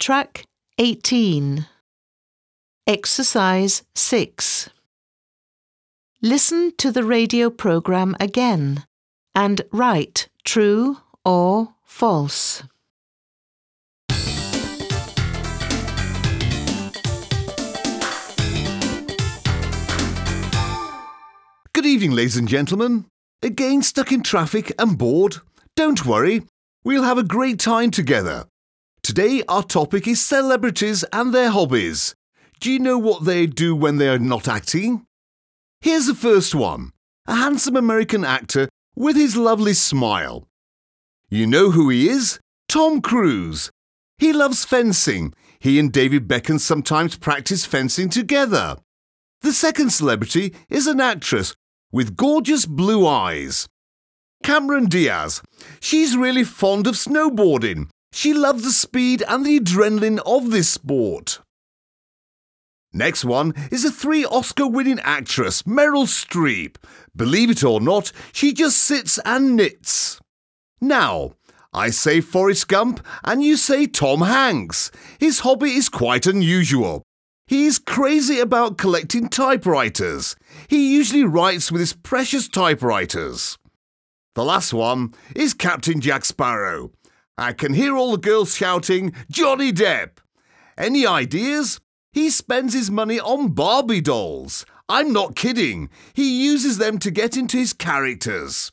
Track 18. Exercise 6. Listen to the radio program again and write true or false. Good evening, ladies and gentlemen. Again stuck in traffic and bored? Don't worry, we'll have a great time together. Today, our topic is celebrities and their hobbies. Do you know what they do when they are not acting? Here's the first one a handsome American actor with his lovely smile. You know who he is? Tom Cruise. He loves fencing. He and David Beckham sometimes practice fencing together. The second celebrity is an actress with gorgeous blue eyes. Cameron Diaz. She's really fond of snowboarding. She loves the speed and the adrenaline of this sport. Next one is a three Oscar winning actress, Meryl Streep. Believe it or not, she just sits and knits. Now, I say Forrest Gump and you say Tom Hanks. His hobby is quite unusual. He's crazy about collecting typewriters. He usually writes with his precious typewriters. The last one is Captain Jack Sparrow. I can hear all the girls shouting, Johnny Depp. Any ideas? He spends his money on Barbie dolls. I'm not kidding. He uses them to get into his characters.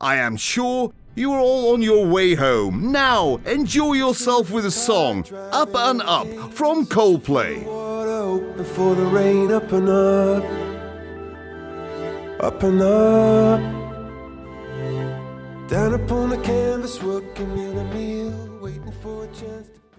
I am sure you are all on your way home. Now, enjoy yourself with a song, Up and Up, from Coldplay. Before the rain, up and up, up and up. Up upon the canvas, working in a meal, waiting for a chance to.